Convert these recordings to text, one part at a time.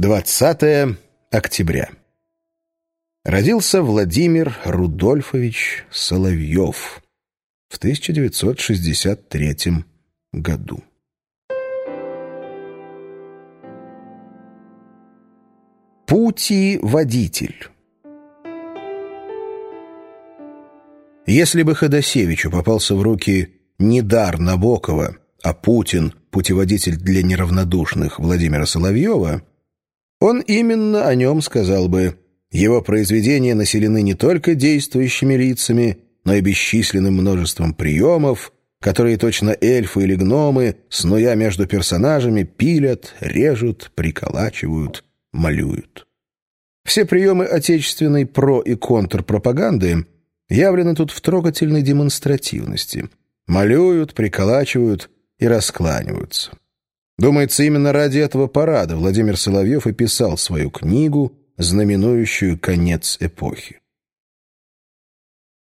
20 октября. Родился Владимир Рудольфович Соловьев в 1963 году. Пути-водитель Если бы Ходосевичу попался в руки не дар Набокова, а Путин, путеводитель для неравнодушных Владимира Соловьева, он именно о нем сказал бы «Его произведения населены не только действующими лицами, но и бесчисленным множеством приемов, которые точно эльфы или гномы, снуя между персонажами, пилят, режут, приколачивают, малюют». Все приемы отечественной про- и контрпропаганды явлены тут в трогательной демонстративности. Малюют, приколачивают и раскланиваются. Думается, именно ради этого парада Владимир Соловьев и писал свою книгу, знаменующую конец эпохи.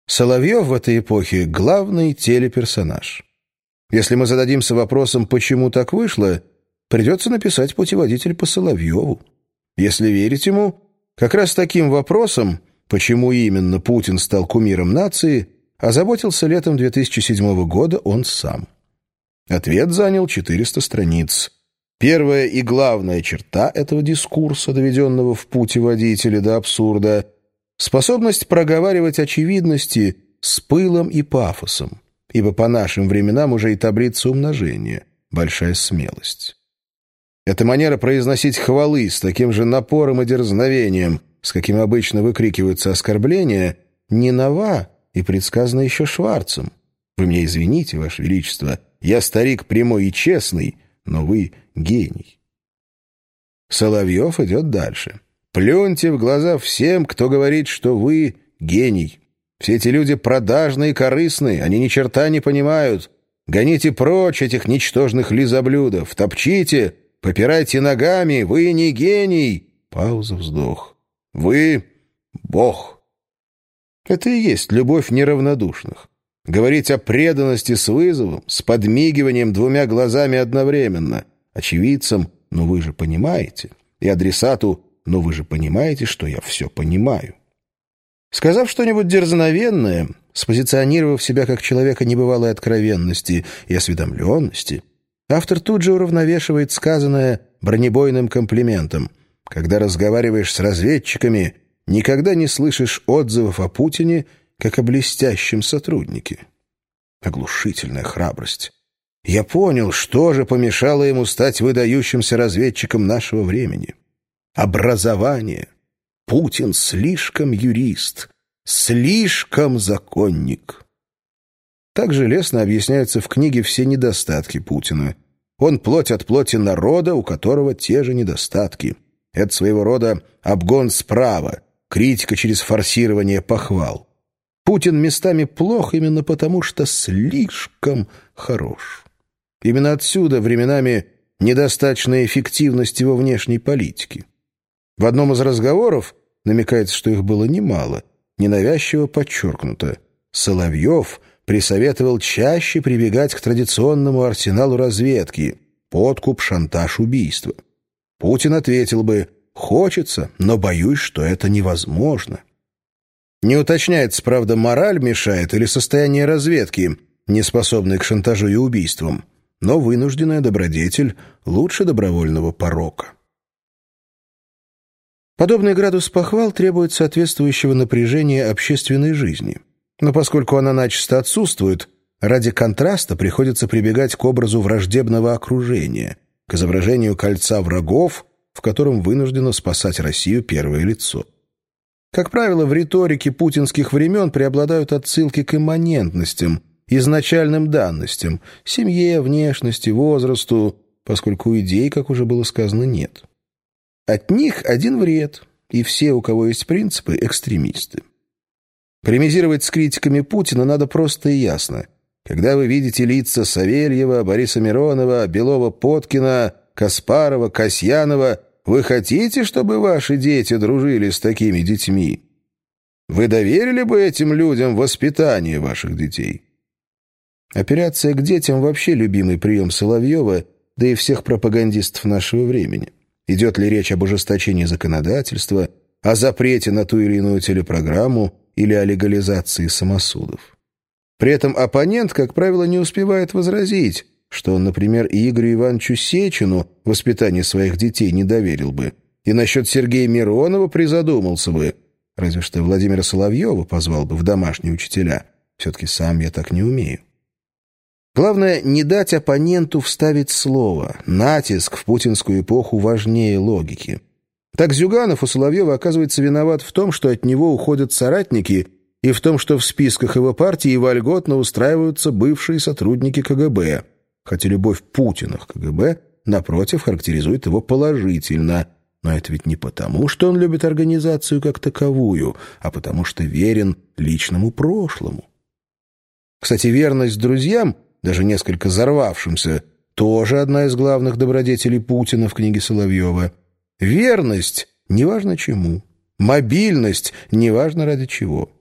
Соловьев в этой эпохе — главный телеперсонаж. Если мы зададимся вопросом, почему так вышло, придется написать путеводитель по Соловьеву. Если верить ему, как раз таким вопросом, почему именно Путин стал кумиром нации, озаботился летом 2007 года он сам. Ответ занял 400 страниц. Первая и главная черта этого дискурса, доведенного в пути водителя до абсурда, способность проговаривать очевидности с пылом и пафосом, ибо по нашим временам уже и таблица умножения – большая смелость. Эта манера произносить хвалы с таким же напором и дерзновением, с каким обычно выкрикиваются оскорбления, не нова и предсказана еще Шварцем. Вы меня извините, Ваше Величество – я старик прямой и честный, но вы гений. Соловьев идет дальше. Плюньте в глаза всем, кто говорит, что вы гений. Все эти люди продажные и корыстные, они ни черта не понимают. Гоните прочь этих ничтожных лизоблюдов, топчите, попирайте ногами, вы не гений. Пауза, вздох. Вы — Бог. Это и есть любовь неравнодушных. Говорить о преданности с вызовом, с подмигиванием двумя глазами одновременно. Очевидцам «но вы же понимаете» и адресату «но вы же понимаете, что я все понимаю». Сказав что-нибудь дерзновенное, спозиционировав себя как человека небывалой откровенности и осведомленности, автор тут же уравновешивает сказанное бронебойным комплиментом. Когда разговариваешь с разведчиками, никогда не слышишь отзывов о Путине – как о блестящем сотруднике. Оглушительная храбрость. Я понял, что же помешало ему стать выдающимся разведчиком нашего времени. Образование. Путин слишком юрист, слишком законник. Также лестно объясняются в книге все недостатки Путина. Он плоть от плоти народа, у которого те же недостатки. Это своего рода обгон справа, критика через форсирование похвал. Путин местами плох именно потому, что слишком хорош. Именно отсюда временами недостаточная эффективность его внешней политики. В одном из разговоров, намекается, что их было немало, ненавязчиво подчеркнуто, Соловьев присоветовал чаще прибегать к традиционному арсеналу разведки – подкуп, шантаж, убийство. Путин ответил бы «хочется, но боюсь, что это невозможно». Не уточняется, правда, мораль мешает или состояние разведки, не способной к шантажу и убийствам, но вынужденная добродетель лучше добровольного порока. Подобный градус похвал требует соответствующего напряжения общественной жизни. Но поскольку она начисто отсутствует, ради контраста приходится прибегать к образу враждебного окружения, к изображению кольца врагов, в котором вынуждено спасать Россию первое лицо. Как правило, в риторике путинских времен преобладают отсылки к имманентностям, изначальным данностям, семье, внешности, возрасту, поскольку идей, как уже было сказано, нет. От них один вред, и все, у кого есть принципы, экстремисты. Полемизировать с критиками Путина надо просто и ясно. Когда вы видите лица Савельева, Бориса Миронова, Белова-Поткина, Каспарова, Касьянова – вы хотите, чтобы ваши дети дружили с такими детьми? Вы доверили бы этим людям воспитание ваших детей? Операция к детям вообще любимый прием Соловьева, да и всех пропагандистов нашего времени. идет ли речь об ужесточении законодательства, о запрете на ту или иную телепрограмму или о легализации самосудов. При этом оппонент, как правило, не успевает возразить, что например, и Игорю Ивановичу Сечину воспитание своих детей не доверил бы, и насчет Сергея Миронова призадумался бы, разве что Владимира Соловьева позвал бы в домашние учителя. Все-таки сам я так не умею. Главное, не дать оппоненту вставить слово. Натиск в путинскую эпоху важнее логики. Так Зюганов у Соловьева оказывается виноват в том, что от него уходят соратники, и в том, что в списках его партии вольготно устраиваются бывшие сотрудники КГБ, хотя любовь Путина к КГБ, напротив, характеризует его положительно. Но это ведь не потому, что он любит организацию как таковую, а потому что верен личному прошлому. Кстати, верность друзьям – даже несколько взорвавшимся, тоже одна из главных добродетелей Путина в книге Соловьева. Верность – неважно чему. Мобильность – неважно ради чего.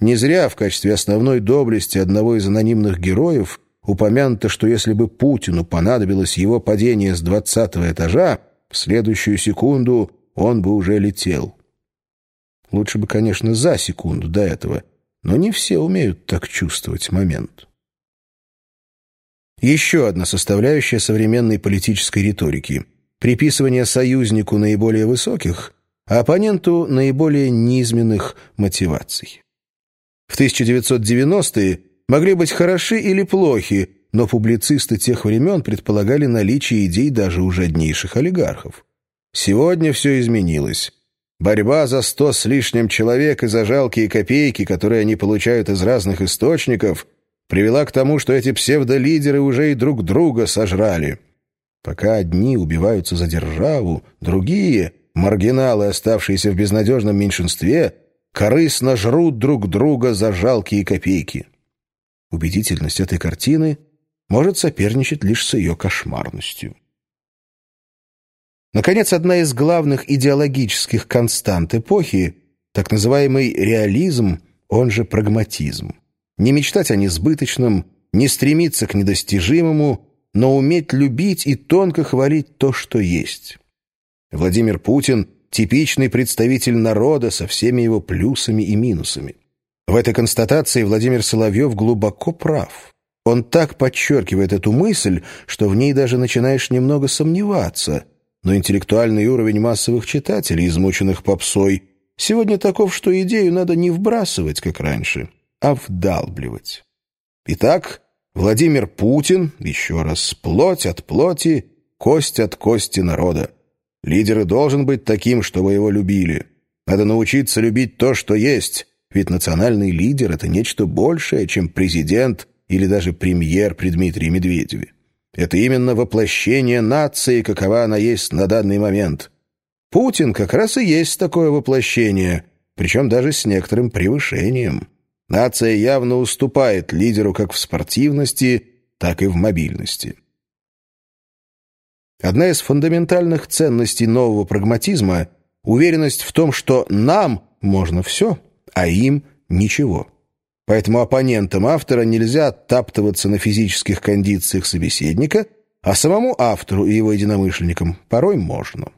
Не зря в качестве основной доблести одного из анонимных героев упомянуто, что если бы Путину понадобилось его падение с двадцатого этажа, в следующую секунду он бы уже летел. Лучше бы, конечно, за секунду до этого, но не все умеют так чувствовать момент. Еще одна составляющая современной политической риторики – приписывание союзнику наиболее высоких, а оппоненту наиболее низменных мотиваций. В 1990-е могли быть хороши или плохи, но публицисты тех времен предполагали наличие идей даже у жаднейших олигархов. Сегодня все изменилось. Борьба за сто с лишним человек и за жалкие копейки, которые они получают из разных источников – привела к тому, что эти псевдолидеры уже и друг друга сожрали. Пока одни убиваются за державу, другие, маргиналы, оставшиеся в безнадежном меньшинстве, корыстно жрут друг друга за жалкие копейки. Убедительность этой картины может соперничать лишь с ее кошмарностью. Наконец, одна из главных идеологических констант эпохи — так называемый реализм, он же прагматизм не мечтать о несбыточном, не стремиться к недостижимому, но уметь любить и тонко хвалить то, что есть. Владимир Путин – типичный представитель народа со всеми его плюсами и минусами. В этой констатации Владимир Соловьев глубоко прав. Он так подчеркивает эту мысль, что в ней даже начинаешь немного сомневаться. Но интеллектуальный уровень массовых читателей, измученных попсой, сегодня таков, что идею надо не вбрасывать, как раньше – а вдалбливать. Итак, Владимир Путин, еще раз, плоть от плоти, кость от кости народа. Лидер должен быть таким, чтобы его любили. Надо научиться любить то, что есть, ведь национальный лидер — это нечто большее, чем президент или даже премьер при Дмитрии Медведеве. Это именно воплощение нации, какова она есть на данный момент. Путин как раз и есть такое воплощение, причем даже с некоторым превышением. Нация явно уступает лидеру как в спортивности, так и в мобильности. Одна из фундаментальных ценностей нового прагматизма – уверенность в том, что нам можно все, а им – ничего. Поэтому оппонентам автора нельзя оттаптываться на физических кондициях собеседника, а самому автору и его единомышленникам порой можно.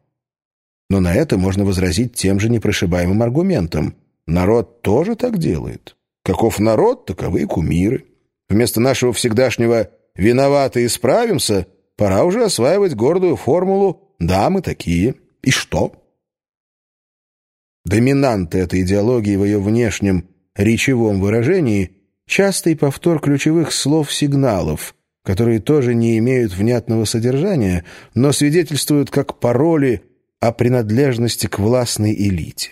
Но на это можно возразить тем же непрошибаемым аргументом. Народ тоже так делает. Каков народ, таковы и кумиры. Вместо нашего всегдашнего «виноваты и справимся» пора уже осваивать гордую формулу «да, мы такие». И что? Доминанты этой идеологии в ее внешнем речевом выражении – частый повтор ключевых слов-сигналов, которые тоже не имеют внятного содержания, но свидетельствуют как пароли о принадлежности к властной элите.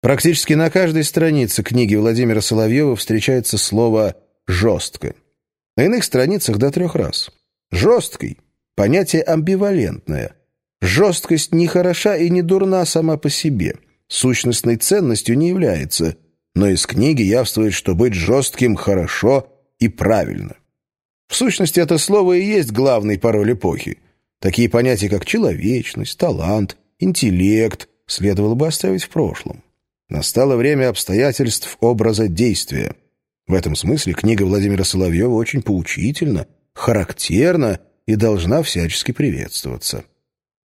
Практически на каждой странице книги Владимира Соловьева встречается слово «жестко». На иных страницах до трех раз. «Жесткий» — понятие амбивалентное. Жесткость не хороша и не дурна сама по себе, сущностной ценностью не является, но из книги явствует, что быть жестким хорошо и правильно. В сущности, это слово и есть главный пароль эпохи. Такие понятия, как человечность, талант, интеллект, следовало бы оставить в прошлом. Настало время обстоятельств образа действия. В этом смысле книга Владимира Соловьева очень поучительна, характерна и должна всячески приветствоваться.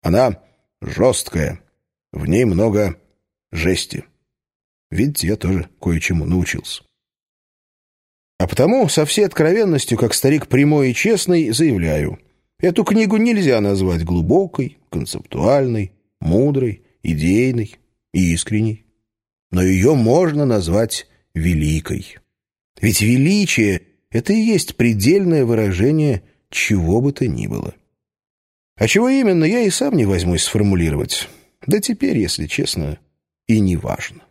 Она жесткая. В ней много жести. Видите, я тоже кое-чему научился. А потому со всей откровенностью, как старик прямой и честный, заявляю, эту книгу нельзя назвать глубокой, концептуальной, мудрой, идейной и искренней. Но ее можно назвать великой. Ведь величие — это и есть предельное выражение чего бы то ни было. А чего именно, я и сам не возьмусь сформулировать. Да теперь, если честно, и не важно.